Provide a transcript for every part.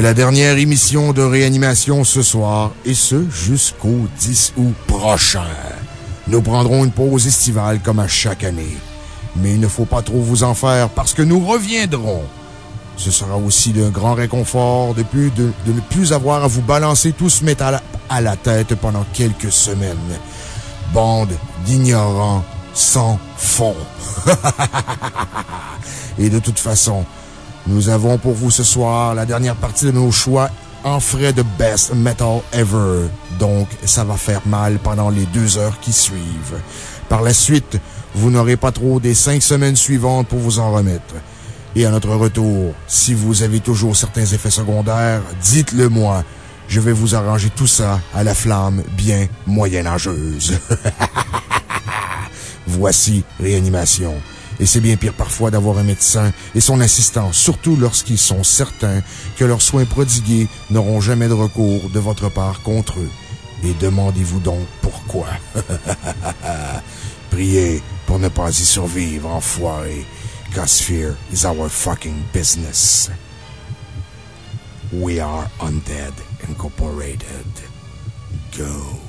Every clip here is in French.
C'est la dernière émission de réanimation ce soir, et ce jusqu'au 10 août prochain. Nous prendrons une pause estivale comme à chaque année. Mais il ne faut pas trop vous en faire parce que nous reviendrons. Ce sera aussi d'un grand réconfort de, plus de, de ne plus avoir à vous balancer tout ce métal à la tête pendant quelques semaines. Bande d'ignorants sans fond. Et de toute façon, nous avons pour vous ce soir la dernière partie de nos choix en frais de Best Metal Ever. Donc, ça va faire mal pendant les deux heures qui suivent. Par la suite, vous n'aurez pas trop des cinq semaines suivantes pour vous en remettre. Et à notre retour, si vous avez toujours certains effets secondaires, dites-le moi. Je vais vous arranger tout ça à la flamme bien moyenâgeuse. Voici Réanimation. Et c'est bien pire parfois d'avoir un médecin et son assistant, surtout lorsqu'ils sont certains que leurs soins prodigués n'auront jamais de recours de votre part contre eux. Et demandez-vous donc pourquoi. Priez pour ne pas y survivre, enfoiré. Cause fear is our fucking business. We are Undead Incorporated. Go.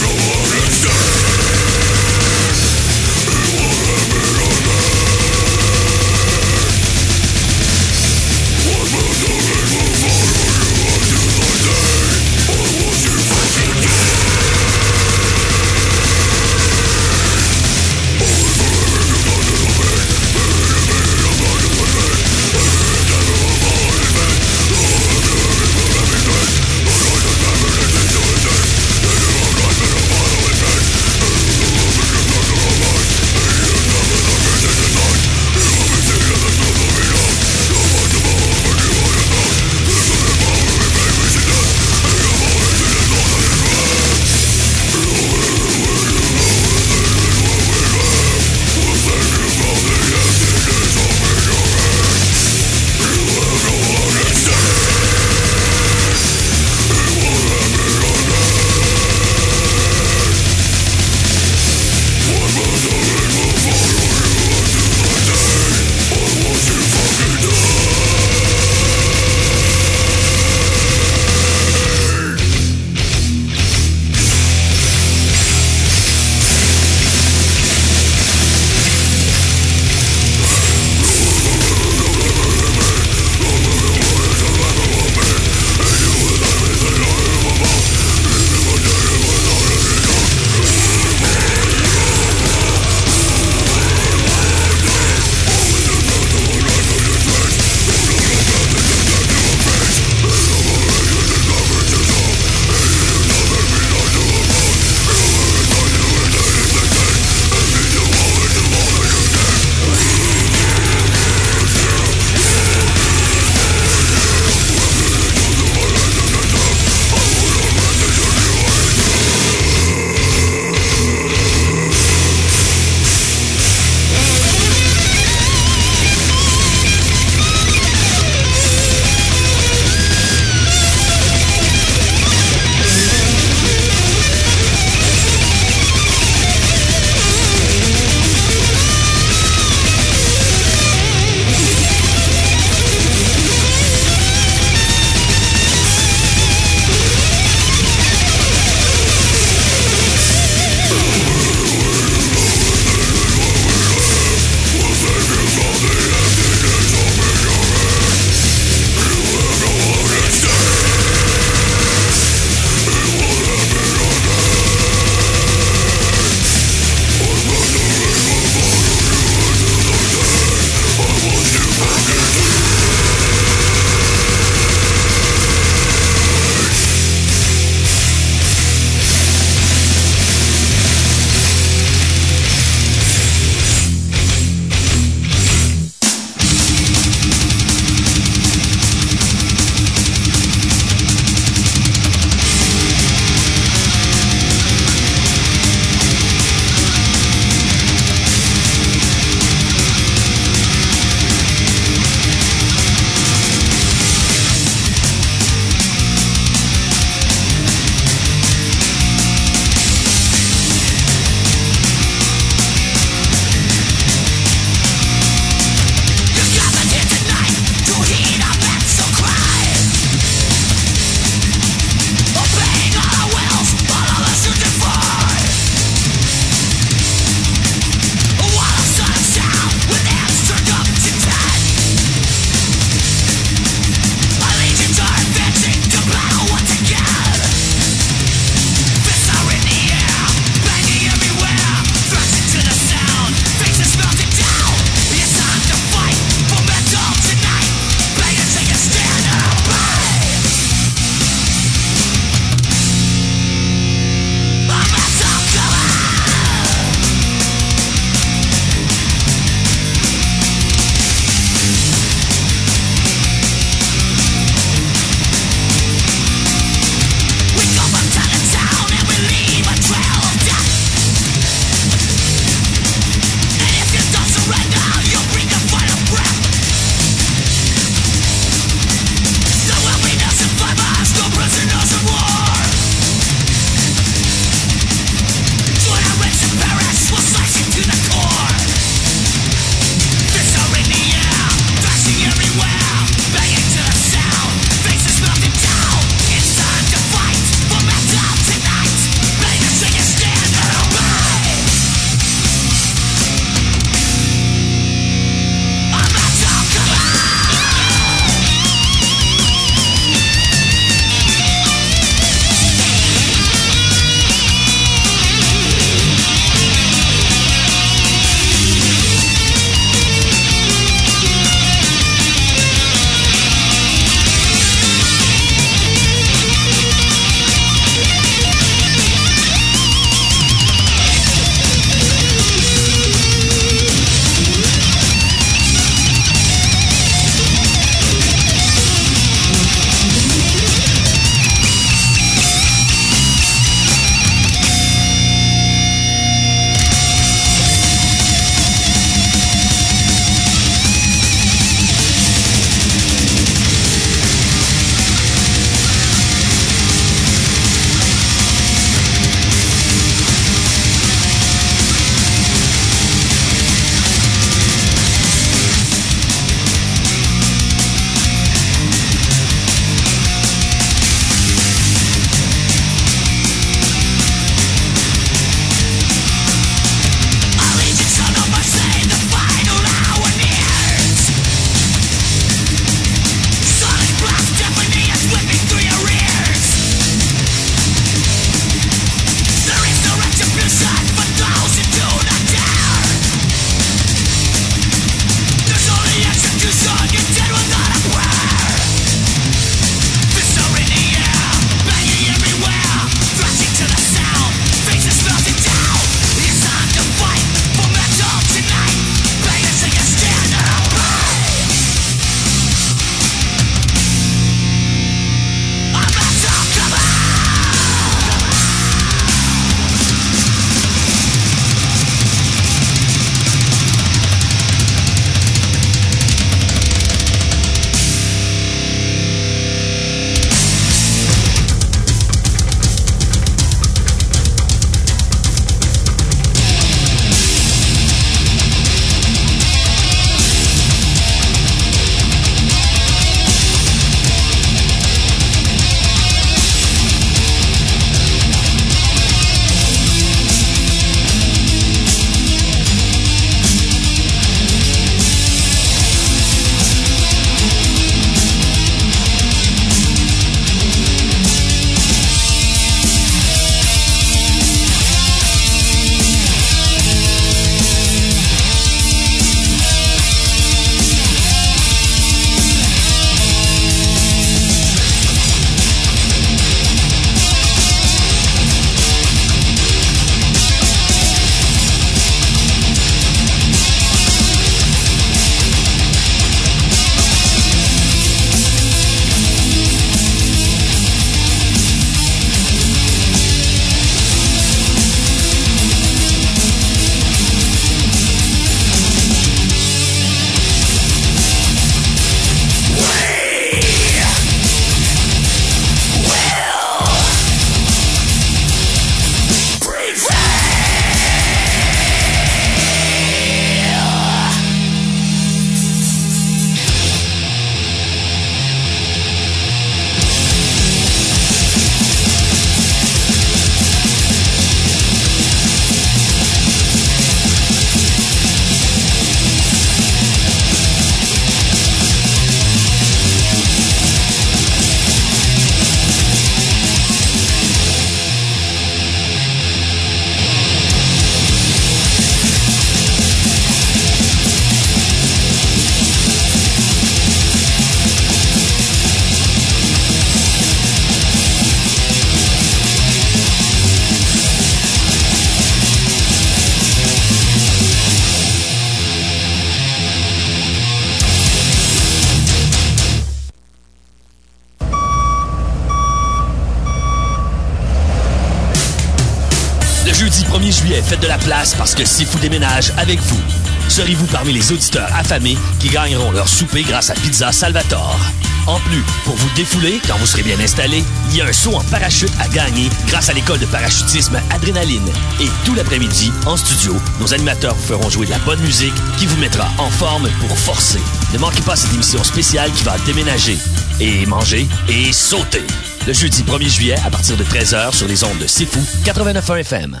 Place parce que Sifu déménage avec vous. Serez-vous parmi les auditeurs affamés qui gagneront leur souper grâce à Pizza Salvatore? En plus, pour vous défouler quand vous serez bien installé, il y a un saut en parachute à gagner grâce à l'école de parachutisme Adrénaline. Et tout l'après-midi, en studio, nos animateurs vous feront jouer de la bonne musique qui vous mettra en forme pour forcer. Ne manquez pas cette émission spéciale qui va déménager et manger et sauter. Le jeudi 1er juillet à partir de 13h sur les ondes de Sifu 89.1 FM.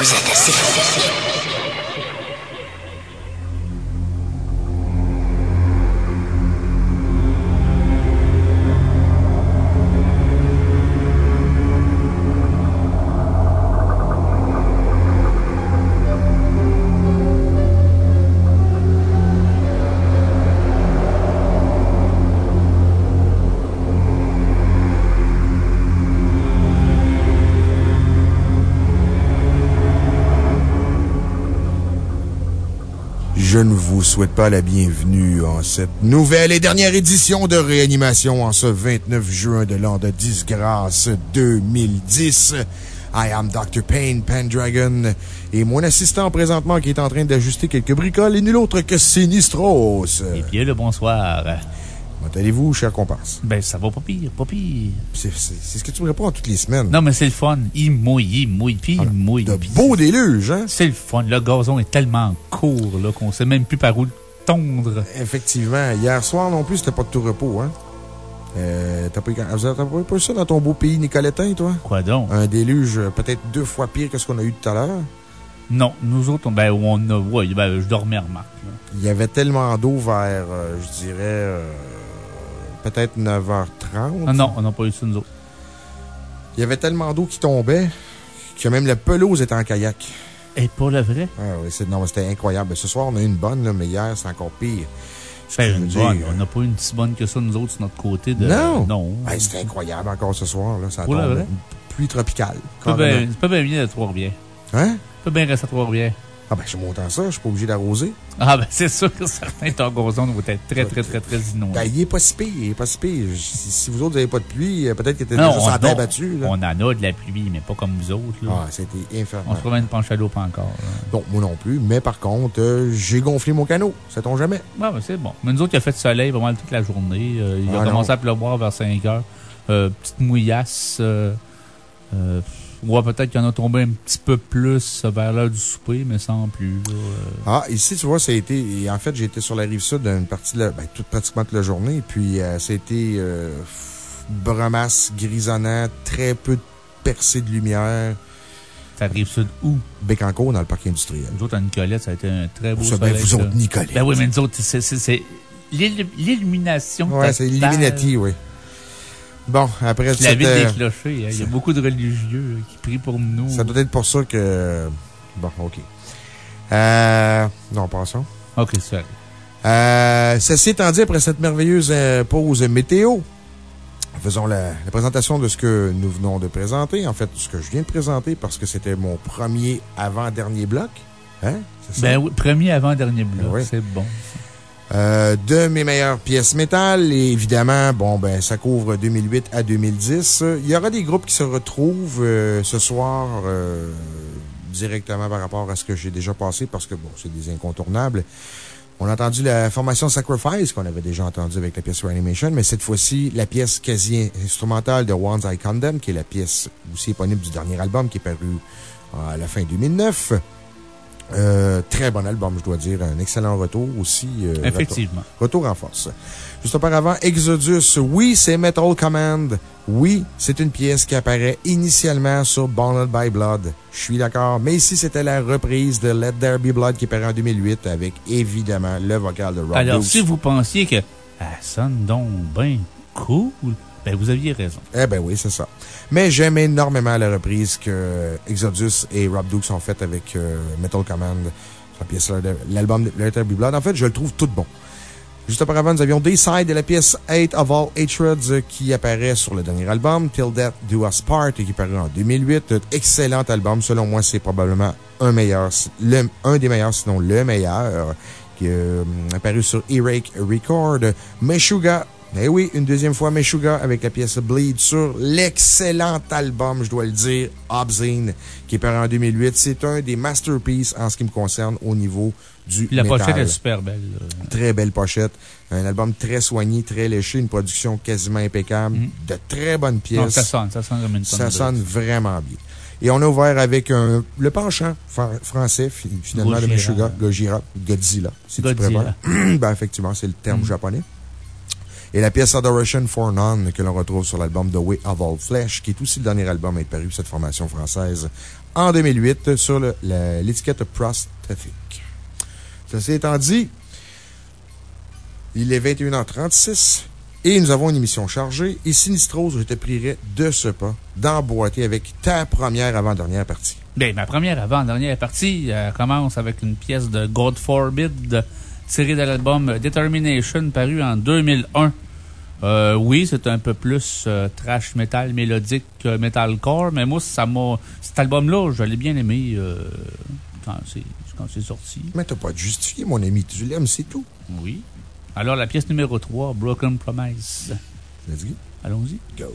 Vous êtes assez fou. Je ne vous souhaite pas la bienvenue en cette nouvelle et dernière édition de réanimation en ce 29 juin de l'an de disgrâce 2010. I am Dr. Payne Pendragon et mon assistant présentement qui est en train d'ajuster quelques bricoles est nul autre que Sinistros. Eh bien, le bonsoir. Comment allez-vous, cher comparse? Ben, ça va pas pire, pas pire. C'est ce que tu me réponds toutes les semaines. Non, mais c'est le fun. Il mouille, il mouille, puis il mouille. De beaux déluges, hein? C'est le fun. Le gazon est tellement court, là, qu'on sait même plus par où le tondre. Effectivement. Hier soir non plus, c'était pas de tout repos, hein? Euh, T'as pas, eu- t'as pas ça dans ton beau pays nicolétain, toi? Quoi donc? Un déluge euh, peut-être deux fois pire que ce qu'on a eu tout à l'heure? Non, nous autres, on- ben, on a, ouais, ben, je dormais, remarque. là. Il y avait tellement d'eau vers, euh, je dirais, euh, peut-être 9h30. Ah non, on n'a pas eu ça, nous autres. Il y avait tellement d'eau qui tombait que même la pelouse était en kayak. Et pas le vrai? Ah oui, c'est- non, c'était incroyable. Ce soir, on a eu une bonne, là, mais hier, c'est encore pire. Ben, une bonne. On n'a pas une si bonne que ça, nous autres, sur notre côté de. Non! Non. C'était incroyable encore ce soir. Là. Ça Pour le tombe. vrai? Une pluie tropicale. C'est pas carrément. bien bien à Trois-Rivières. Hein? C'est pas bien rester à Trois-Rivières. Ah, ben, je suis montant ça, je suis pas obligé d'arroser. Ah, ben, c'est sûr que certains ton gazon doit être très, très, très, très inondé. Ben, il est pas si pire, il est pas si pire. Si, vous autres, n'avez pas de pluie, euh, peut-être qu'il était Non, déjà sur la on- terre non, battue. Là. On en a de la pluie, mais pas comme vous autres. Ah, c'était infernal. On se promène penche à l'eau pas encore. Donc, moi non plus. Mais par contre, euh, j'ai gonflé mon canot. Sait-on jamais? Ouais, ben, c'est bon. Mais nous autres, il a fait soleil pas mal toute la journée. Euh, il Ah, a commencé non. à pleuvoir vers 5 heures. Petite mouillasse. Euh, ouais, peut-être qu'il y en a tombé un petit peu plus vers l'heure du souper, mais sans plus. là. Euh, Ah, ici, tu vois, ça a été. En fait, j'ai été sur la rive sud une partie de la. Ben, toute, pratiquement toute la journée. Puis, euh, ça a été euh, bromasse, grisonnant, très peu de percées de lumière. ça arrive sud où? Bécancourt, dans le parc industriel. Nous autres, à Nicolette, ça a été un très beau Ça, soleil. ben, vous autres, Nicolette. Ben oui, mais nous autres, c'est- c'est c'est l'illu- l'illumination. Ouais, c'est. Illuminati, oui. Bon, après, La cette, ville euh, des clochers. hein. Il y a beaucoup de religieux euh, qui prient pour nous. Ça doit être pour ça que. Bon, OK. Euh, non, passons. Ok, c'est vrai. Euh, ceci étant dit, après cette merveilleuse euh, pause météo, Faisons la, la présentation de ce que nous venons de présenter. En fait, ce que je viens de présenter parce que c'était mon premier avant-dernier bloc. Hein? Ça? Ben oui, premier avant-dernier bloc. Oui. C'est bon. Euh, de mes meilleures pièces métal. Et évidemment, bon, ben, ça couvre 2008 à 2010. Il y aura des groupes qui se retrouvent euh, ce soir euh, directement par rapport à ce que j'ai déjà passé parce que, bon, c'est des incontournables. On a entendu la formation Sacrifice qu'on avait déjà entendu avec la pièce Reanimation, mais cette fois-ci, la pièce quasi instrumentale de Ones I Condemn, qui est la pièce aussi éponyme du dernier album qui est paru à la fin 2009. Euh, très bon album, je dois dire. Un excellent retour aussi. euh, Effectivement. Retour, retour en force. Juste auparavant, Exodus. Oui, c'est Metal Command. Oui, c'est une pièce qui apparaît initialement sur Bonded by Blood. Je suis d'accord. Mais ici, c'était la reprise de Let There Be Blood qui est paru en 2008 avec évidemment le vocal de Rob Alors, si vous pensiez que ça sonne donc bien cool, ben vous aviez raison. Eh ben oui, c'est ça. Mais j'aime énormément la reprise que Exodus et Rob Dukes ont faite avec euh, Metal Command, la pièce, l'album de Let There Be Blood. En fait, je le trouve tout bon. Juste auparavant, nous avions Dayside de la pièce Hate of All Hatreds qui apparaît sur le dernier album, Till Death Do Us Part, qui est paru en 2008. Un excellent album. Selon moi, c'est probablement un meilleur, le- un des meilleurs, sinon le meilleur, qui est euh, apparu sur E-Rake Record. Meshuga eh oui, une deuxième fois Meshuga avec la pièce Bleed sur l'excellent album, je dois le dire, Obscene, qui est paru en 2008. C'est un des masterpieces en ce qui me concerne au niveau du la métal. pochette est super belle. là. Très belle pochette. Un album très soigné, très léché, une production quasiment impeccable, de très bonnes pièces. Non, ça sonne, ça sonne comme une Ça de- vraiment bien. Et on a ouvert avec un, le penchant fran- français, fi- finalement, de. Meshuga, Gojira, Godzilla, si tu Godzilla. préfères. ben, effectivement, c'est le terme Mm. japonais. Et la pièce Adoration for None que l'on retrouve sur l'album The Way of All Flesh, qui est aussi le dernier album à être paru, cette formation française, en 2008, sur l'étiquette Prostafic. Ceci étant dit, il est 21h36 et nous avons une émission chargée. Et Sinistros, je te prierai de ce pas d'emboîter avec ta première avant-dernière partie. Ben, ma première avant-dernière partie euh, commence avec une pièce de God Forbid tirée de l'album Determination paru en 2001. Euh, oui, c'est un peu plus euh, trash metal mélodique que metalcore, mais moi, ça m'a. Cet album-là, je l'ai bien aimé euh, quand c'est sorti. Mais t'as pas de justifier, mon ami. Tu l'aimes, c'est tout. Oui. Alors, la pièce numéro 3, Broken Promise. Let's go. Allons-y. Go.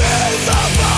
invisible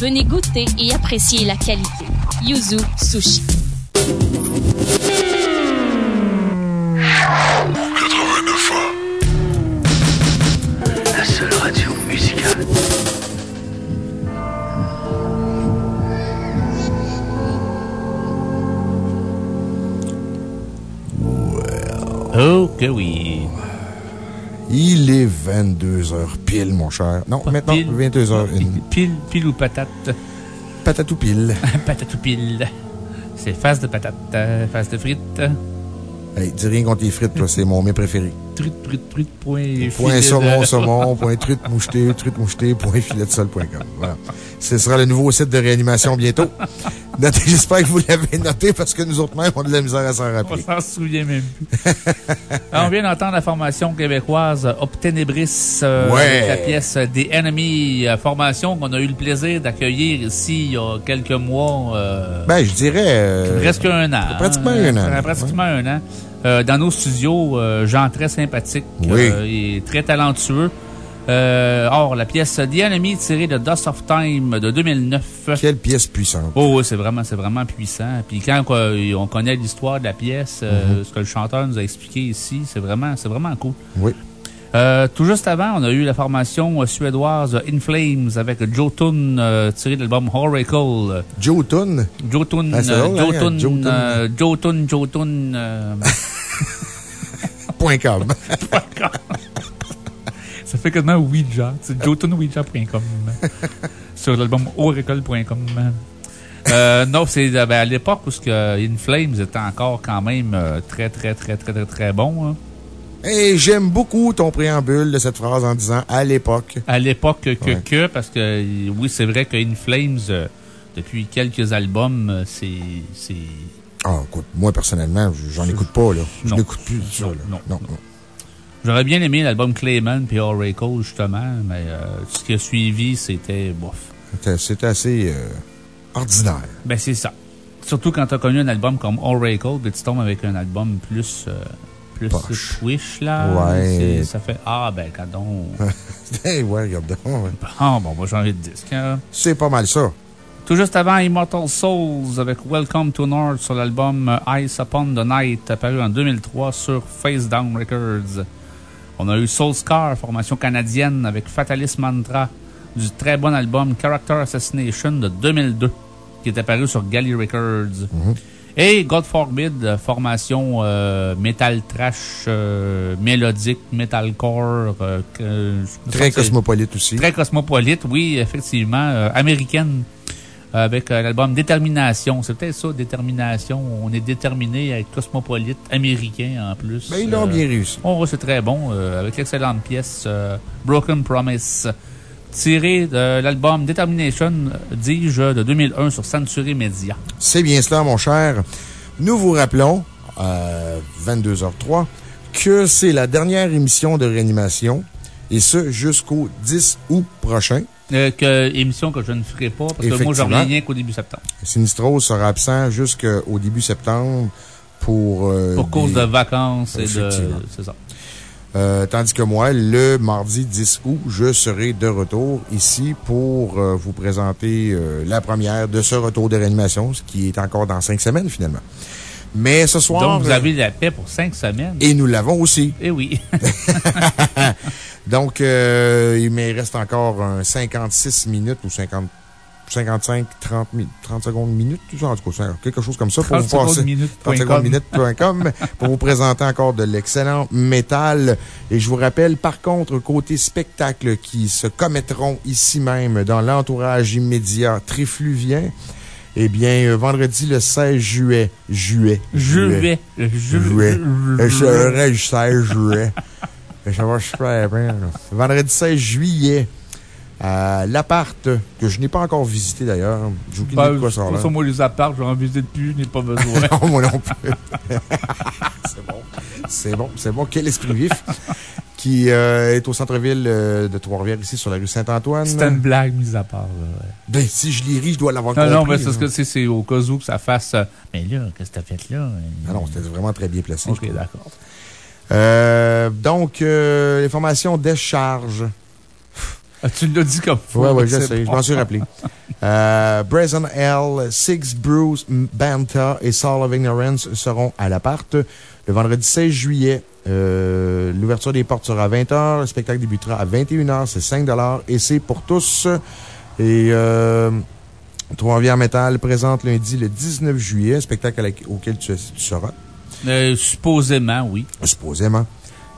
Venez goûter et apprécier la qualité. Yuzu Sushi. La seule radio musicale. Oh que oui. Il est 22h pile, mon cher. Non, maintenant, 22h01. Pile, pile ou patate? Patate ou pile. patate ou pile. C'est face de patate, face de frites. Hey, dis rien contre les frites, toi, c'est mon mets préféré. Truite, truite, truite, point. Point saumon, saumon, point truite mouchetée, truite mouchetée, point filet de sol.com. Voilà. Ce sera le nouveau site de réanimation bientôt. J'espère que vous l'avez noté parce que nous autres mêmes, on a de la misère à s'en rappeler. On s'en souvient même plus. on vient d'entendre la formation québécoise Obtenebris euh, avec la pièce The Enemy, euh, formation qu'on a eu le plaisir d'accueillir ici il y a quelques mois. Euh, ben, je dirais. presque un an. Pratiquement un an. Pratiquement un an. dans nos studios, Jean très sympathique et très talentueux. Euh, or, la pièce The Enemy tirée de Dust of Time de 2009. Quelle pièce puissante. Oh, oui, c'est vraiment, c'est vraiment puissant. Puis quand on connaît l'histoire de la pièce, euh, mm-hmm. ce que le chanteur nous a expliqué ici, c'est vraiment, c'est vraiment cool. Oui. Euh, tout juste avant, on a eu la formation suédoise In Flames avec Joe Toon tiré de l'album Oracle. Joe Toon? Joe Toon. Ah, Joe Toon. Joe Toon. Joe Toon. Point com. Ça fait quasiment Ouija. C'est jotunouija.com. sur l'album oracle.com. Euh, non, c'est ben, à l'époque où In Flames était encore quand même euh, très, très, très, très, très, très bon. Hein. Et j'aime beaucoup ton préambule de cette phrase en disant à l'époque. À l'époque que, que, parce que oui, c'est vrai que In Flames, euh, depuis quelques albums, c'est. Ah, écoute, moi personnellement, j'en écoute pas, là. Je n'écoute plus ça, non, non. non. J'aurais bien aimé l'album Clayman puis Oracle, justement, mais euh, ce qui a suivi, c'était bof. C'était assez euh, ordinaire. Ben, c'est ça. Surtout quand tu as connu un album comme Oracle, puis tu tombes avec un album plus. Euh, plus Twitch, là. Ouais. Ça fait Ah, ben, quand ouais, regarde donc. Ah, bon, moi, j'ai envie de disque. Hein. C'est pas mal ça. Tout juste avant Immortal Souls avec Welcome to North sur l'album Ice Upon the Night, apparu en 2003 sur Face Down Records. On a eu Soul Scar, formation canadienne, avec Fatalist Mantra, du très bon album Character Assassination de 2002, qui est apparu sur Galley Records. Mhm. Et God Forbid, formation euh, metal trash, euh, mélodique, metalcore. Euh, très cosmopolite aussi. Très cosmopolite, oui, effectivement. américaine avec euh, l'album Détermination. C'est peut-être ça, Détermination. On est déterminé avec cosmopolite américain en plus. Mais ben, ils l'ont bien réussi. Oh, c'est très bon, euh, avec l'excellente pièce euh, Broken Promise, tirée de l'album Determination, dis-je, de 2001 sur Century Media. C'est bien cela, mon cher. Nous vous rappelons, à 22h03, que c'est la dernière émission de réanimation, et ce jusqu'au 10 août prochain. Euh, que, émission que je ne ferai pas, parce que moi, j'en reviens qu'au début septembre. Sinistro sera absent jusqu'au début septembre pour. Euh, pour cause de vacances et de. C'est ça. Euh, tandis que moi, le mardi 10 août, je serai de retour ici pour euh, vous présenter euh, la première de ce retour de réanimation, ce qui est encore dans cinq semaines finalement. Mais ce soir. Donc, vous avez la paix pour cinq semaines. Et nous l'avons aussi. Eh oui. Donc, euh, il me reste encore un 56 minutes ou 50, 55, 30, 30 secondes minutes, tout ça, en tout cas, quelque chose comme ça pour vous passer. 30 secondes minutes.com pour vous présenter encore de l'excellent métal. Et je vous rappelle, par contre, côté spectacle qui se commettront ici même dans l'entourage immédiat trifluvien, eh bien, euh, vendredi le 16 juillet. Juillet. Juillet. Juillet. Juillet. 16 juillet. Ça va super bien. Vendredi 16 juillet, à l'appart, que je n'ai pas encore visité d'ailleurs. J'ai aucune idée de quoi ça a Moi, les apparts, je n'en visite plus, je n'ai pas besoin. non, moi non plus. c'est bon. C'est bon, c'est bon. Quel esprit vif. Qui euh, est au centre-ville euh, de Trois-Rivières, ici, sur la rue Saint-Antoine. C'est une blague, mise à part. Ben, si je l'ai ri, je dois l'avoir compris. Non, non, mais c'est c'est au cas où que ça fasse. Euh, mais là, qu'est-ce que t'as fait là? Ah non, c'était vraiment très bien placé. Ok, d'accord. Donc, euh, l'information décharge. Ah, tu l'as dit comme. Ouais, ouais, je sais, je m'en suis rappelé. Brazen L, Six Bruce, Banta et Soul of Ignorance seront à l'appart le vendredi 16 juillet. Euh, L'ouverture des portes sera à 20h. Le spectacle débutera à 21h. C'est 5 et c'est pour tous. Et euh, Trois-Rivières Metal présente lundi le 19 juillet, spectacle auquel tu, tu seras. Euh, supposément, oui. Supposément.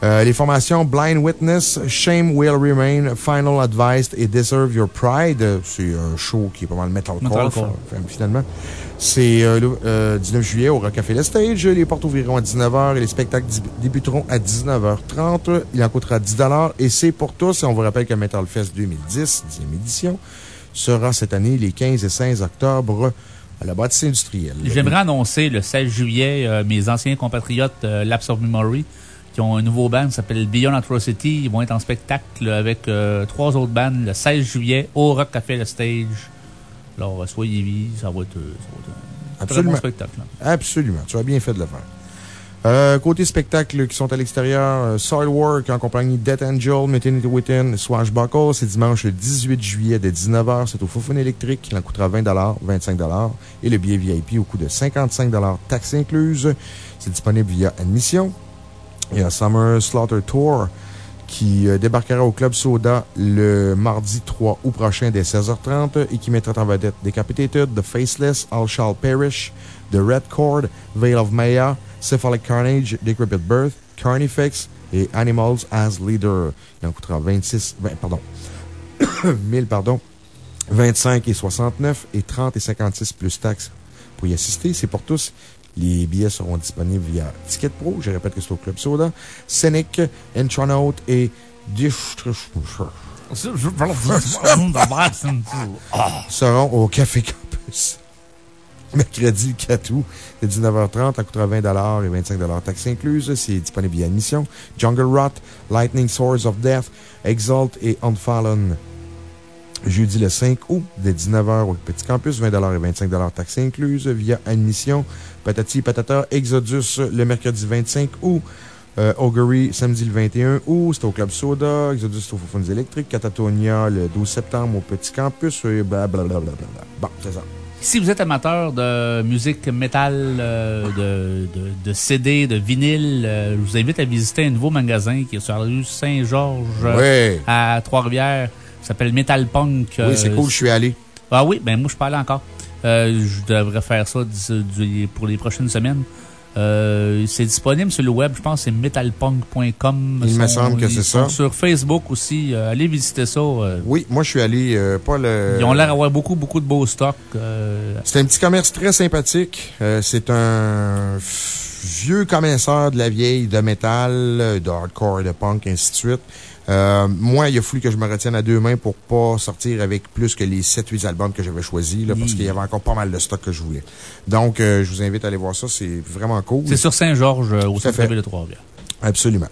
Euh, les formations Blind Witness, Shame Will Remain, Final Advice et Deserve Your Pride. C'est un show qui est pas mal metalcore, Metalcore. fin- finalement. C'est euh, le euh, 19 juillet au Rock Café Le Stage. Les portes ouvriront à 19h et les spectacles débuteront à 19h30. Il en coûtera 10 et c'est pour tous. Et on vous rappelle que Metal Fest 2010, 10e édition, sera cette année les 15 et 16 octobre à la bâtisse industrielle. J'aimerais annoncer le 16 juillet euh, mes anciens compatriotes euh, Lapse of Memory qui ont un nouveau band qui s'appelle Beyond Atrocity. Ils vont être en spectacle avec euh, trois autres bandes le 16 juillet au Rock Café Le Stage. Alors, soyez-y, ça va être, euh, ça va être un très Absolument. bon spectacle. hein. Absolument. Tu as bien fait de le faire. Euh, côté spectacle qui sont à l'extérieur, euh, Soilwork en compagnie de Death Angel, Maternity Within, Swashbuckle. C'est dimanche le 18 juillet dès 19h. C'est au Foufoune électrique. Il en coûtera 20 25 Et le billet VIP au coût de 55 taxes incluses. C'est disponible via admission. Il y a Summer Slaughter Tour qui euh, débarquera au Club Soda le mardi 3 août prochain dès 16h30 et qui mettra en vedette Decapitated, The Faceless, All Shall Perish, The Red Cord, Veil of Maya, Cephalic Carnage, Decrepit Birth, Carnifex et Animals as Leader. Il en coûtera 26, 20, pardon, 1000, pardon, 25 et 69 et 30 et 56 plus taxes pour y assister. C'est pour tous. Les billets seront disponibles via Ticket Pro. Je répète que c'est au Club Soda. Scenic, Intronaut et seront au Café Campus. Mercredi 4 août, de 19h30, ça coûtera 20 et 25 taxes incluses. C'est disponible via admission. Jungle Rot, Lightning Swords of Death, Exalt et Unfallen. Jeudi le 5 août, dès 19h au Petit Campus, 20 et 25 taxes incluses via admission. Patati Patata, Exodus le mercredi 25 août. Euh, Augury, samedi le 21 août, c'est au Club Soda. Exodus, c'est au Foufounes électriques. Catatonia, le 12 septembre, au Petit Campus. Et blablabla. Bon, c'est ça. Si vous êtes amateur de musique métal, euh, de, de, de CD, de vinyle, euh, je vous invite à visiter un nouveau magasin qui est sur la rue Saint-Georges à Trois-Rivières. Ça s'appelle Metal Punk. Oui, c'est cool, je suis allé. Ah oui, ben moi, je suis pas allé encore. Euh, je devrais faire ça pour les prochaines semaines. Euh, c'est disponible sur le web, je pense c'est metalpunk.com. Il me semble que c'est ça. Sur Facebook aussi. Euh, allez visiter ça. euh, Oui, moi, je suis allé, euh, pas le. Ils ont l'air d'avoir beaucoup, beaucoup de beaux stocks. euh, C'est un petit commerce très sympathique. Euh, c'est un vieux connaisseur de la vieille, de métal, de hardcore, de punk, ainsi de suite. Euh, moi, il a fallu que je me retienne à deux mains pour pas sortir avec plus que les 7-8 albums que j'avais choisis, là, parce qu'il y avait encore pas mal de stock que je voulais. Donc, euh, je vous invite à aller voir ça. C'est vraiment cool. C'est sur Saint-Georges, euh, au centre-ville de Trois-Rivières. Absolument.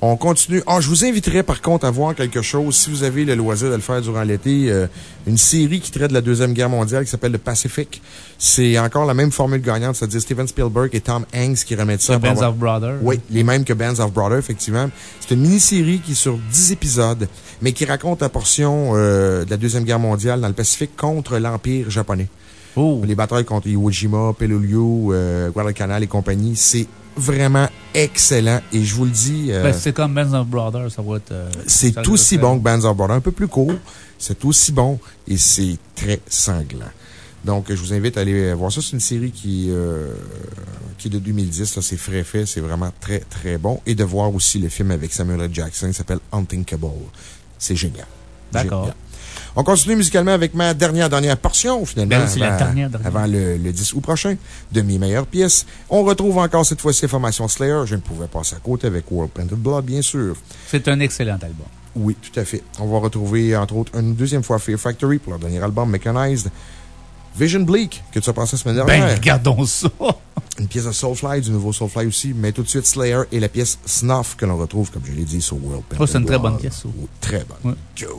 On continue. Ah, je vous inviterai par contre à voir quelque chose, si vous avez le loisir de le faire durant l'été, euh, une série qui traite de la Deuxième Guerre mondiale qui s'appelle le Pacific. C'est encore la même formule gagnante, c'est-à-dire Steven Spielberg et Tom Hanks qui remettent ça. Bands avoir- of Brothers. Oui, les mêmes que Bands of Brothers, effectivement. C'est une mini-série qui est sur 10 épisodes, mais qui raconte la portion euh, de la Deuxième Guerre mondiale dans le Pacifique contre l'Empire japonais. Oh. Les batailles contre Iwo Jima, Peleliu, euh, Guadalcanal et compagnie, c'est vraiment excellent. Et je vous le dis... euh, Ben, c'est comme Bands of Brothers, ça va être. euh, c'est aussi bon que Bands of Brothers. Un peu plus court. C'est aussi bon et c'est très sanglant. Donc, je vous invite à aller voir ça. C'est une série qui, euh, qui est de 2010. là. C'est frais fait. C'est vraiment très, très bon. Et de voir aussi le film avec Samuel L. Jackson qui s'appelle Unthinkable. C'est génial. D'accord. On continue musicalement avec ma dernière, dernière portion, finalement. Ben oui, c'est la avant- dernière, dernière. Avant le, le 10 août prochain, de mes meilleures pièces. On retrouve encore cette fois-ci la formation Slayer. Je ne pouvais passer à côté avec World Painted Blood, bien sûr. C'est un excellent album. Oui, tout à fait. On va retrouver, entre autres, une deuxième fois Fear Factory pour leur dernier album, Mechanized. Vision Bleak, que tu as passé la semaine dernière. Ben, regardons ça. Une pièce de Soulfly, du nouveau Soulfly aussi, mais tout de suite Slayer et la pièce Snuff que l'on retrouve, comme je l'ai dit, sur World Painted Oh, c'est une très bonne pièce, ça. Oui, très bonne. Ouais. Joe.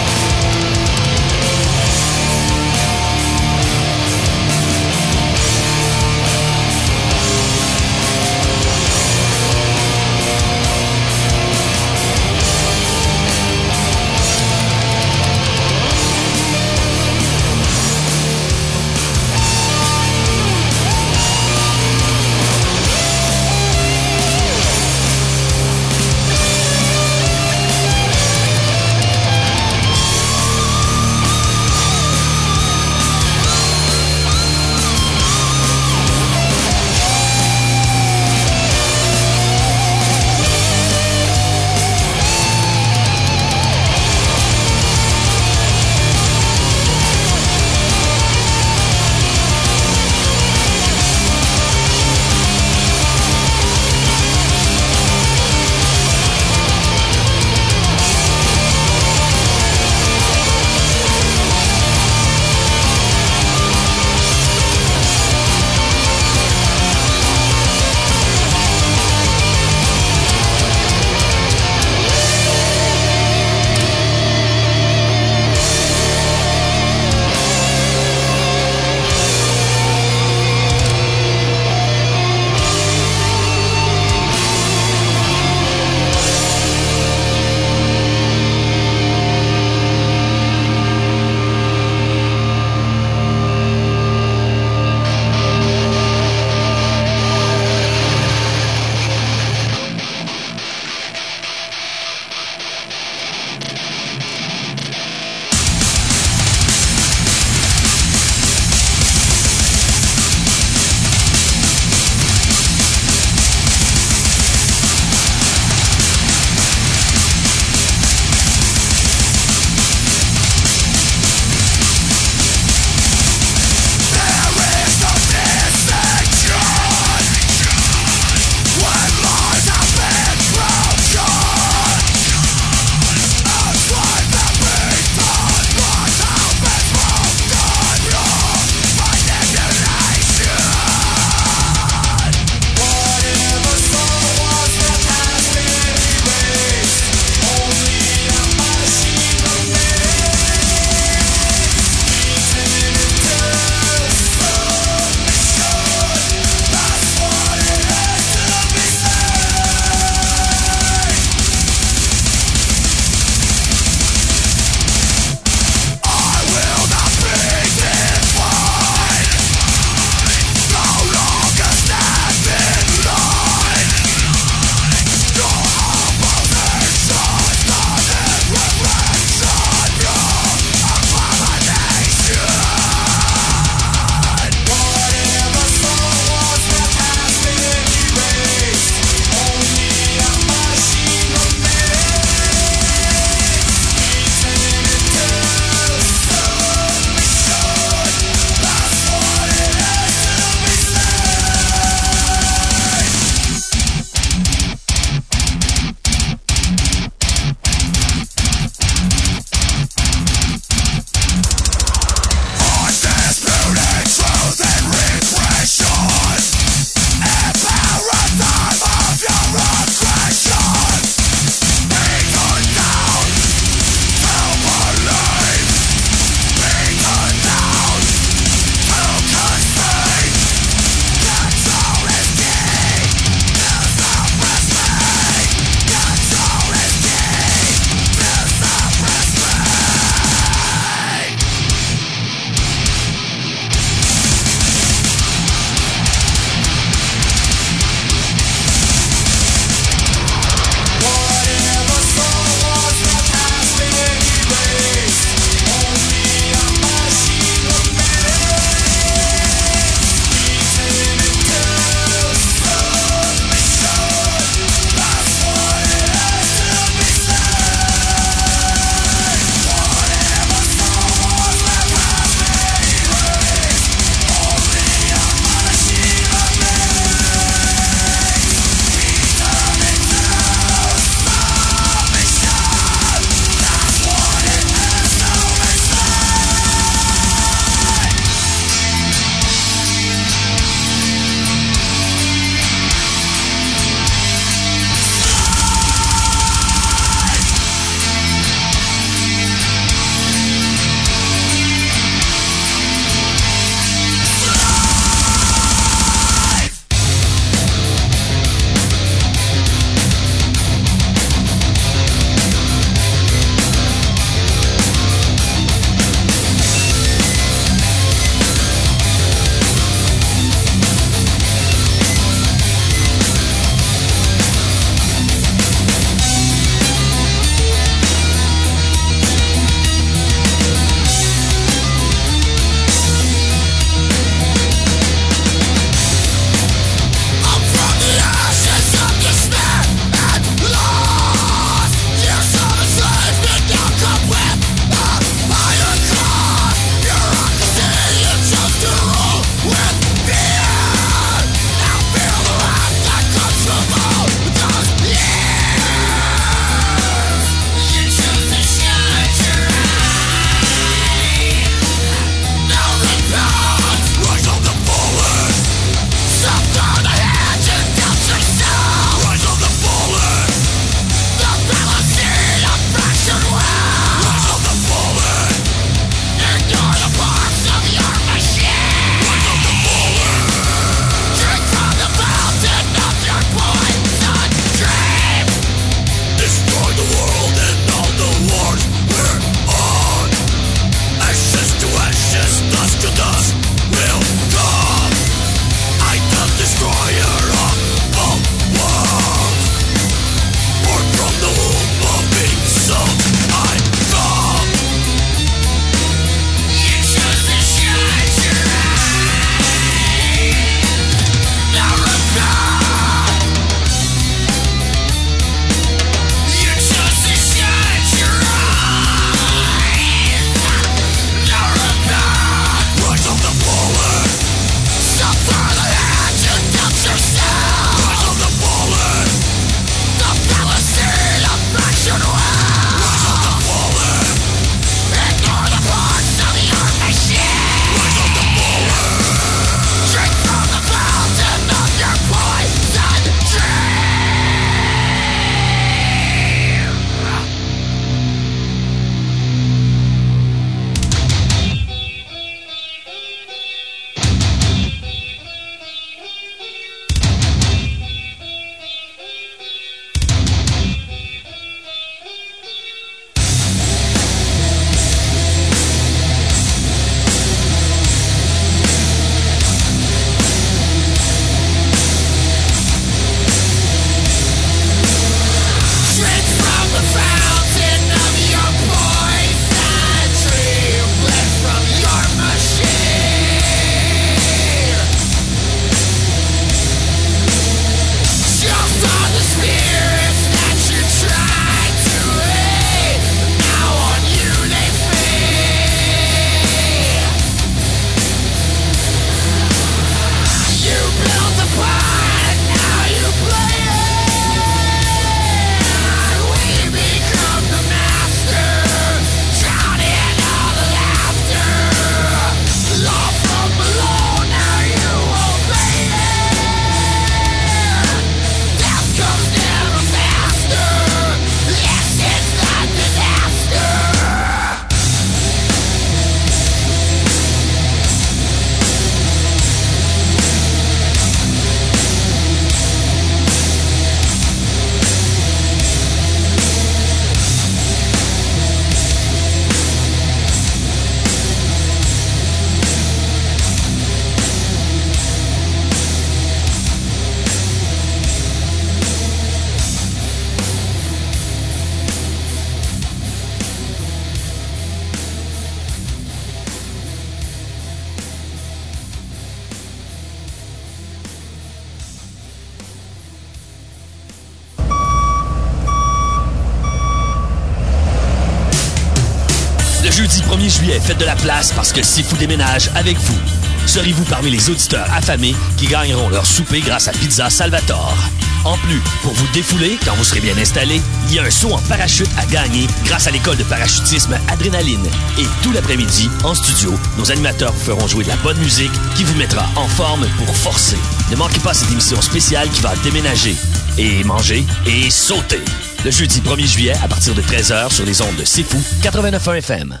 Parce que Sifu déménage avec vous. Serez-vous parmi les auditeurs affamés qui gagneront leur souper grâce à Pizza Salvatore? En plus, pour vous défouler quand vous serez bien installé, il y a un saut en parachute à gagner grâce à l'école de parachutisme Adrénaline. Et tout l'après-midi, en studio, nos animateurs vous feront jouer de la bonne musique qui vous mettra en forme pour forcer. Ne manquez pas cette émission spéciale qui va déménager et manger et sauter. Le jeudi 1er juillet à partir de 13h sur les ondes de C'est Fou 89.1 FM.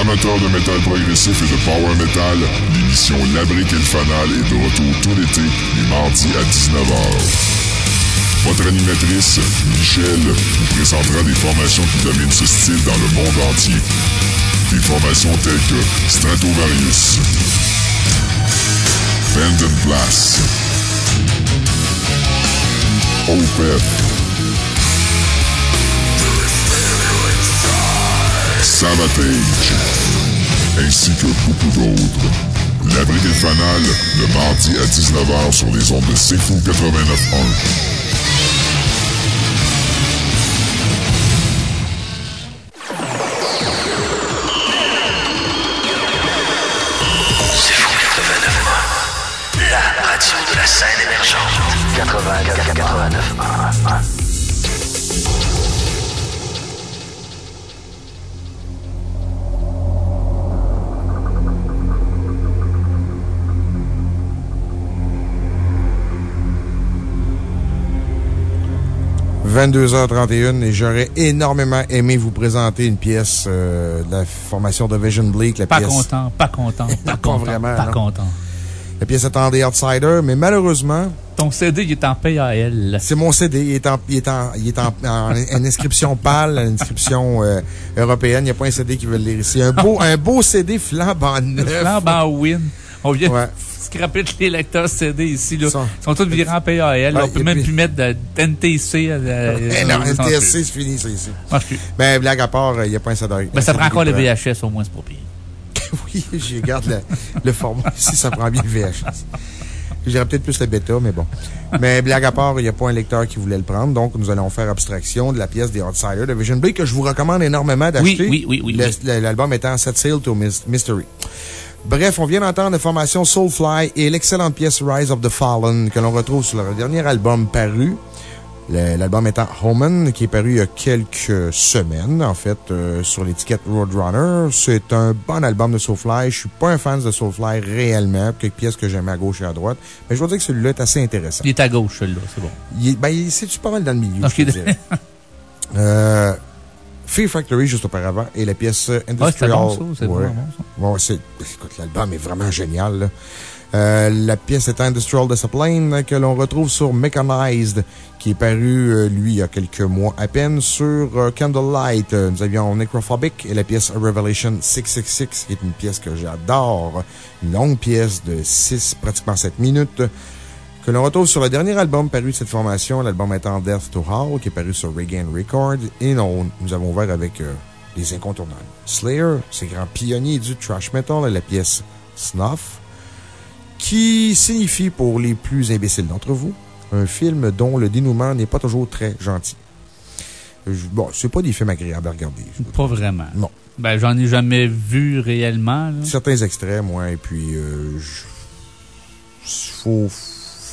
Amateurs de métal progressif et de power metal, l'émission La Brique et le Fanal est de retour tout l'été, les mardis à 19h. Votre animatrice, Michel, vous présentera des formations qui dominent ce style dans le monde entier. Des formations telles que Stratovarius, Vanden Blast, Opeth, Ainsi que beaucoup d'autres. La Brigade Fanale, le mardi à 19h sur les ondes de Sifu 89.1. scène émergente. 89, 22h31 et j'aurais énormément aimé vous présenter une pièce euh, de la formation de Vision Bleak. La Pas pièce... content, pas content, pas Pas content. vraiment, Pas non. content. La pièce étant des Outsiders, mais malheureusement. Ton CD, il est en PAL. C'est mon CD. Il est en, il est en, il est en, inscription pâle, en inscription euh, européenne. Il n'y a pas un CD qui veut le lire ici. Un beau, un beau CD flambant neuf. Flambant win. On vient Ouais. Scraper tous les lecteurs CD ici. Là. Ça. Ils sont tous virés en PAL. Ouais, on peut même plus mettre de NTC. euh, Eh non, euh, NTSC, c'est fini, ça, ici. Plus. Ben, blague à part, il n'y a pas un CD. Mais ça un prend encore le VHS, au moins, c'est pas pire. Oui, je regarde le, le format ici, ça prend bien le VHS. Je dirais peut-être plus le bêta, mais bon. Mais blague à part, il n'y a pas un lecteur qui voulait le prendre, donc nous allons faire abstraction de la pièce des Outsiders de Vision Blade que je vous recommande énormément d'acheter. Oui, oui, oui, oui, oui. L'album étant Set Sail to Mys- Mystery. Bref, on vient d'entendre la formation Soulfly et l'excellente pièce Rise of the Fallen que l'on retrouve sur leur dernier album paru. L'album étant Homan, qui est paru il y a quelques semaines, en fait, euh, sur l'étiquette Roadrunner. C'est un bon album de Soulfly. Je suis pas un fan de Soulfly réellement. Quelques pièces que j'aimais à gauche et à droite. Mais je dois dire que celui-là est assez intéressant. Il est à gauche, celui-là, c'est bon. Il est, ben, il- pas mal dans le milieu, je te je- dirais. Euh, Fear Factory, juste auparavant, et la pièce euh, c'était Industrial. bon, ça, Ouais. bon, écoute, l'album est vraiment génial, là. Euh, la pièce est Industrial Discipline que l'on retrouve sur Mechanized, qui est paru, euh, lui, il y a quelques mois à peine, sur euh, Candlelight. Euh, nous avions Necrophobic et la pièce Revelation 666, qui est une pièce que j'adore. Une longue pièce de 6, pratiquement 7 minutes que l'on retrouve sur le dernier album paru de cette formation, l'album étant Death to Hall, qui est paru sur Regain Records. Et non, nous avons ouvert avec euh, les incontournables. Slayer, ces grands pionniers du thrash metal, et la pièce Snuff, qui signifie pour les plus imbéciles d'entre vous, un film dont le dénouement n'est pas toujours très gentil. Je- Bon, c'est pas des films agréables à regarder. Pas vraiment. Non. Ben, j'en ai jamais vu réellement. là. Certains extraits, moi, et puis, euh, je- faut,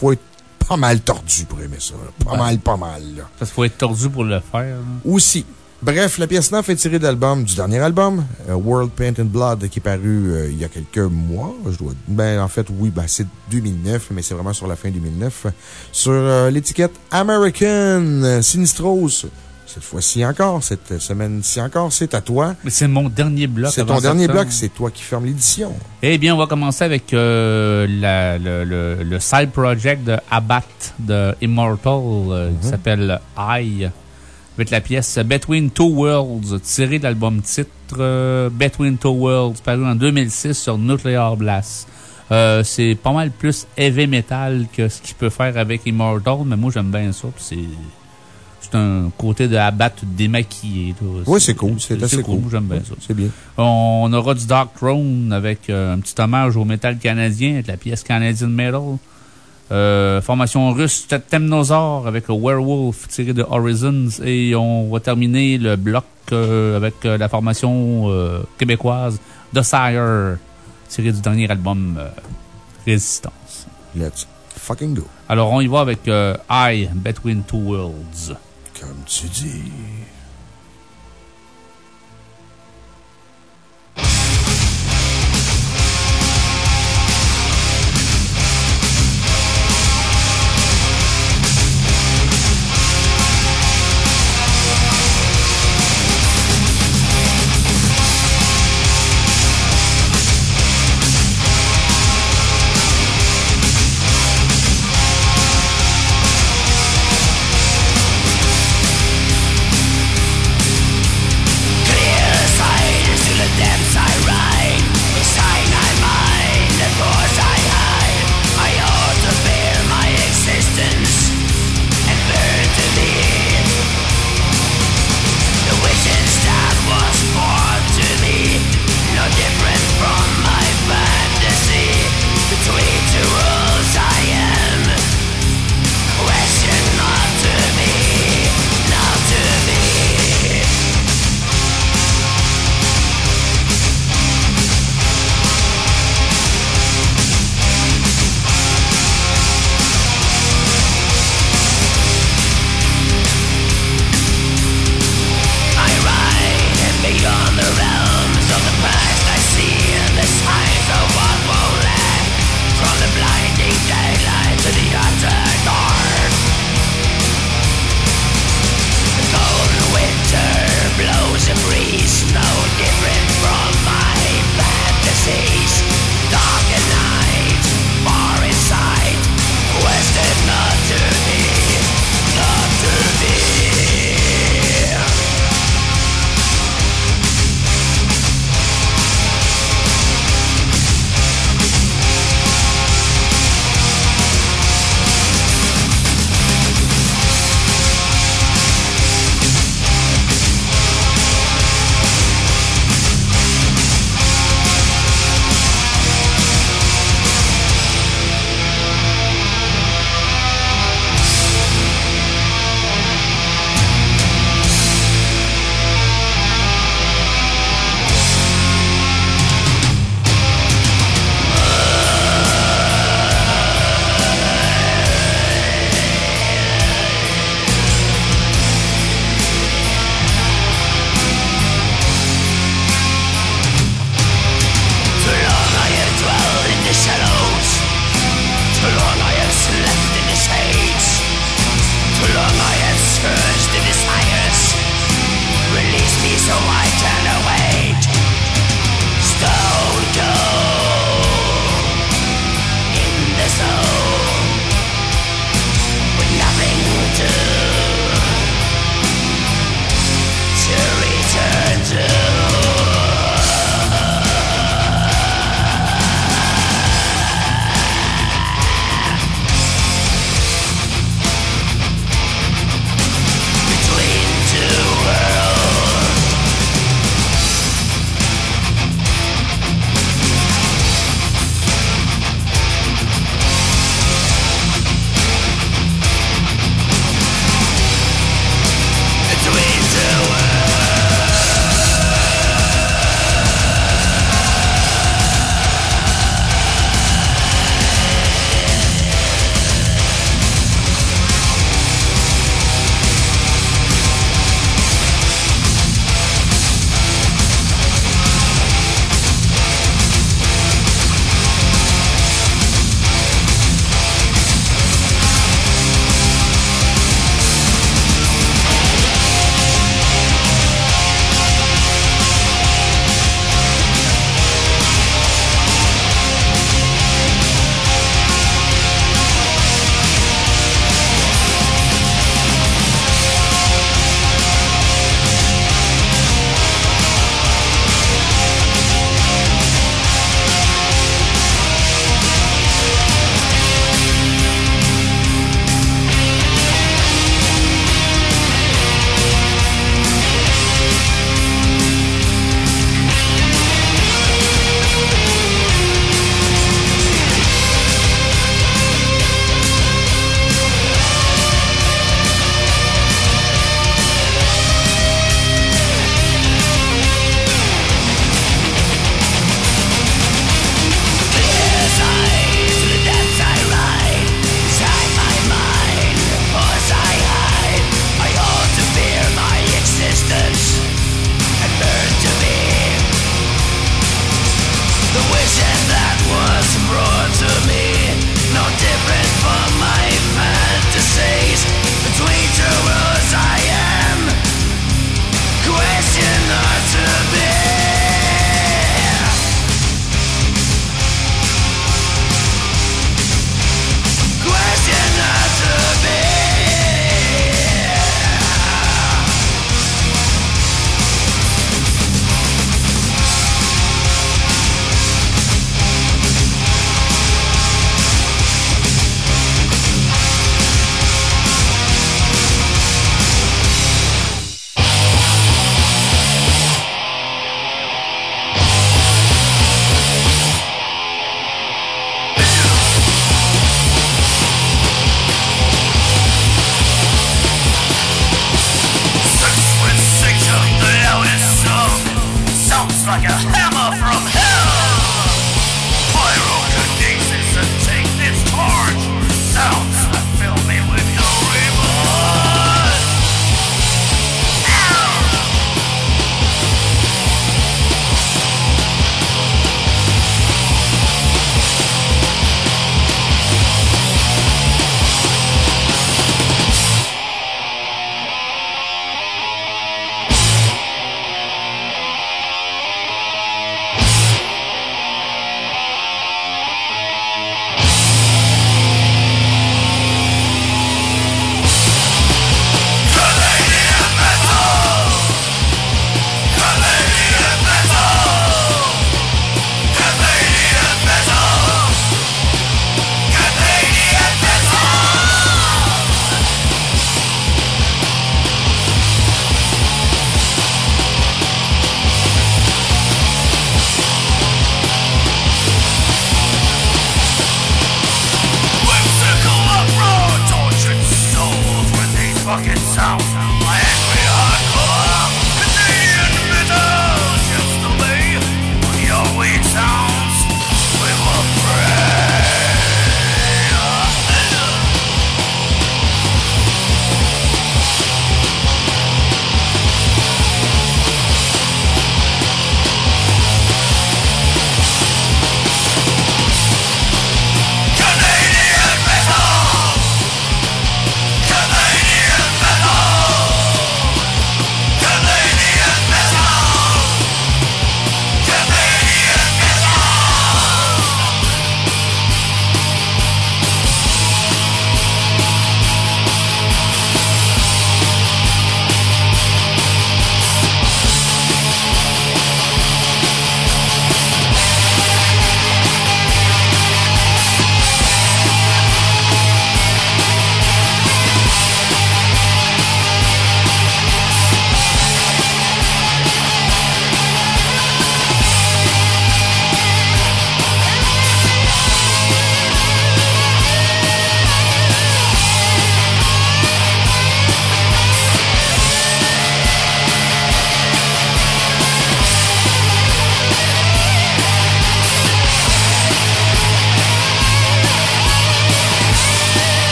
faut être pas mal tordu pour aimer ça. Pas Ouais. mal, pas mal, là. Parce qu'il faut être tordu pour le faire. là. Aussi. Bref, la pièce 9 est tirée de l'album, du dernier album, euh, World Paint and Blood, qui est paru euh, il y a quelques mois. Je dois, ben, en fait, oui, ben, c'est 2009, mais c'est vraiment sur la fin 2009. Sur euh, l'étiquette American Sinistros. Cette fois-ci encore, cette semaine-ci encore, c'est à toi. C'est mon dernier bloc. C'est ton dernier bloc, c'est toi qui ferme l'édition. Eh bien, on va commencer avec euh, la- le, le- le side project de Abat de Immortal euh, Mhm. qui s'appelle I. avec la pièce Between Two Worlds, tirée de l'album titre euh, Between Two Worlds, paru en 2006 sur Nuclear Blast. Euh, c'est pas mal plus heavy metal que ce qu'il peut faire avec Immortal, mais moi j'aime bien ça. C'est c'est un côté de abattre démaquillé. Oui, c'est cool. C'est assez cool. J'aime bien ça. C'est bien. On aura du Dark Throne avec euh, un petit hommage au métal canadien avec la pièce Canadian Metal. Euh, formation russe Temnosaur avec Werewolf tiré de Horizons. Et on va terminer le bloc euh, avec la formation québécoise The Sire tiré du dernier album Résistance. Let's fucking go. Alors on y va avec I Between Two Worlds. Comme tu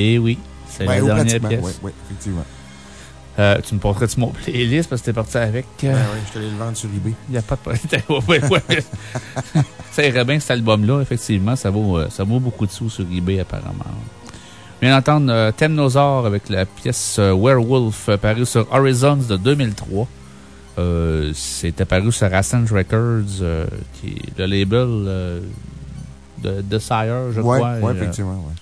Eh oui. C'est la dernière pièce. Oui, oui, effectivement. Euh, tu me porterais-tu mon playlist? Parce que t'es parti avec? Ben oui, je te l'ai le vendre sur eBay. Il n'y a pas de problème. ça irait bien, cet album-là, effectivement. Ça vaut, euh, ça vaut beaucoup de sous sur eBay, apparemment. Bien entendu, euh, Temnosaur avec la pièce Werewolf, paru sur Horizons de 2003. C'est apparu sur Ascent Records, qui est le label de, de Sire, je crois. Oui, effectivement, oui.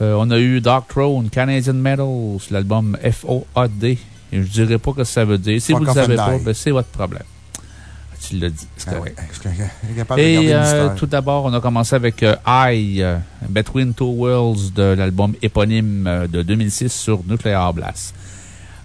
Euh, on a eu Dark Throne, Canadian Metal, l'album FOAD. Et je ne dirais pas ce que ça veut dire. Si vous ne le savez pas, ben, c'est votre problème. Tu l'as dit. Ah oui, Et euh, tout d'abord, on a commencé avec euh, I, Between Two Worlds de l'album éponyme de 2006 sur Nuclear Blast.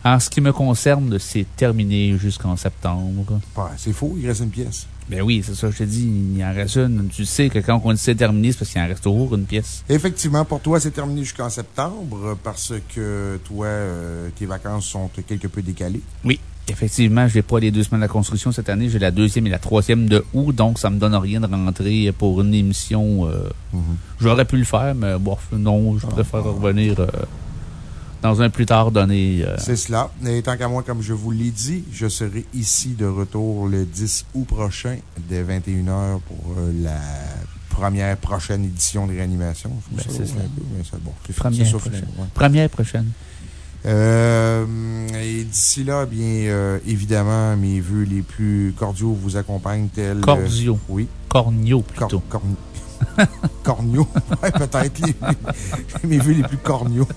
En ce qui me concerne, c'est terminé jusqu'en septembre. c'est faux, il reste une pièce. Ben oui, c'est ça, je te dis, il en reste une. Tu sais que quand on dit c'est terminé, c'est parce qu'il en reste toujours une pièce. Effectivement, pour toi, c'est terminé jusqu'en septembre parce que toi, euh, tes vacances sont quelque peu décalées. Oui. Effectivement, je n'ai pas les deux semaines de construction cette année. J'ai la deuxième et la troisième de août, donc ça me donne rien de rentrer pour une émission. Euh, mm-hmm. J'aurais pu le faire, mais bon, non, je préfère revenir euh, dans un plus tard donné. Euh. C'est cela. Et tant qu'à moi, comme je vous l'ai dit, je serai ici de retour le 10 août prochain, dès 21h, pour euh, la première prochaine édition de réanimation. Ben, c'est ça. Bon, première, prochaine. première prochaine. Euh, et d'ici là, bien évidemment, mes vœux les plus cordiaux vous accompagnent tels. Cordiaux. oui. Cornio, plutôt. Cor ouais, peut-être. Les, mes vues les plus corneaux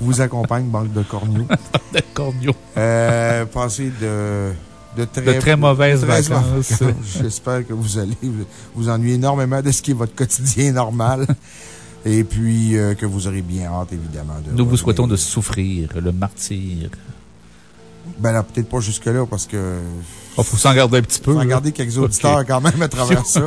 vous accompagnent, banque de corneaux. de corneaux. Euh, passez de, de très, de très mauvaises très vacances. J'espère que vous allez vous ennuyer énormément de ce qui est votre quotidien normal. Et puis, euh, que vous aurez bien hâte, évidemment. De Nous vous souhaitons de souffrir le martyr. Ben là, peut-être pas jusque-là, parce que. Il faut s'en garder un petit peu. Faut garder quelques auditeurs okay. quand même à travers ça.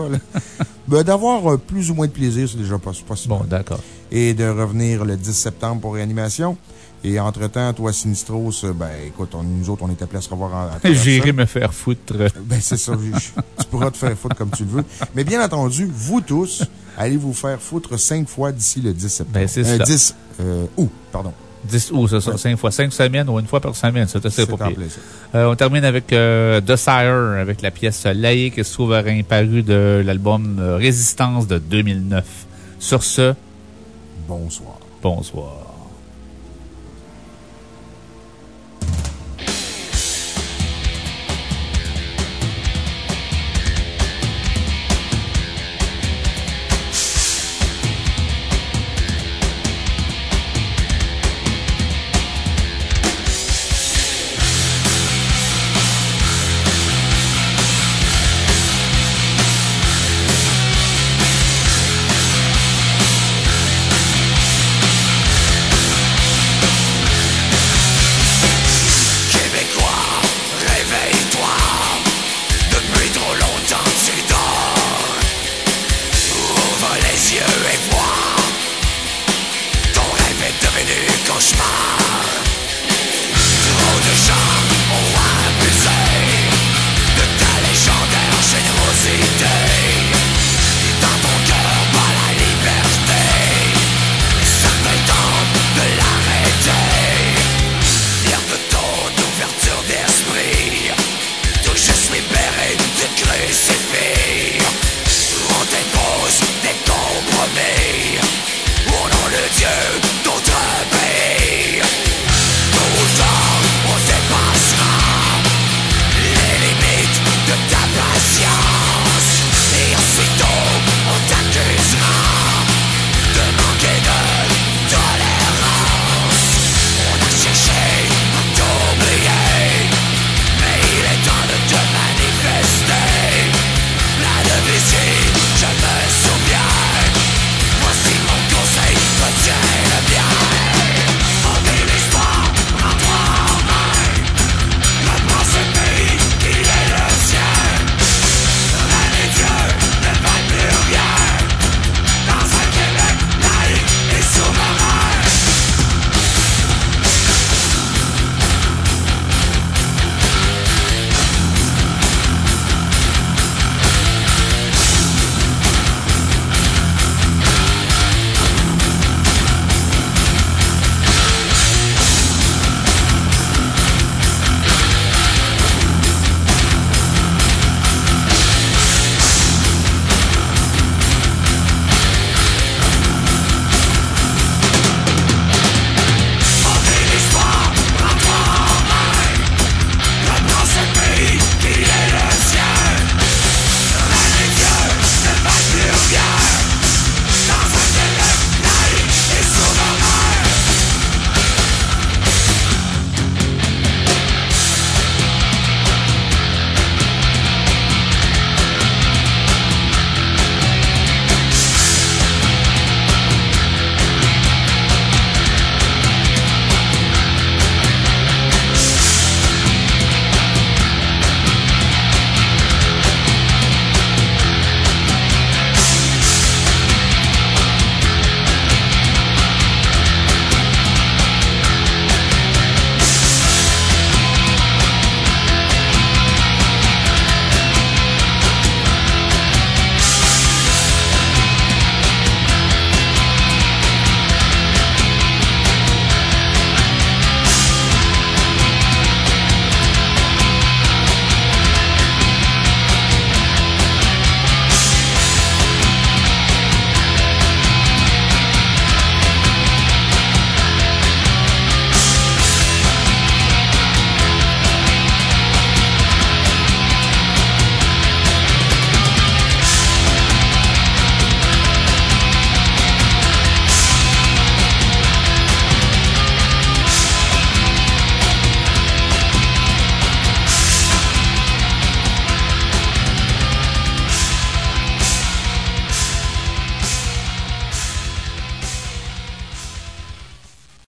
Ben, D'avoir euh, plus ou moins de plaisir, c'est déjà pas, pas Bon, d'accord. Et de revenir le 10 septembre pour réanimation. Et entre-temps, toi, Sinistros, ben, écoute, on, nous autres, on est appelés à se revoir en. J'irai me faire foutre. Ben, c'est ça. tu pourras te faire foutre comme tu le veux. Mais bien entendu, vous tous, allez vous faire foutre cinq fois d'ici le 10 septembre. Ben, c'est euh, ça. 10 euh, août, pardon. 10 août, c'est ça. Ouais. 5 fois. 5 semaines ou une fois par semaine. C'est assez pas. Euh, on termine avec euh, The Sire, avec la pièce Laïque et souverain, paru de l'album euh, Résistance de 2009. Sur ce, bonsoir. Bonsoir.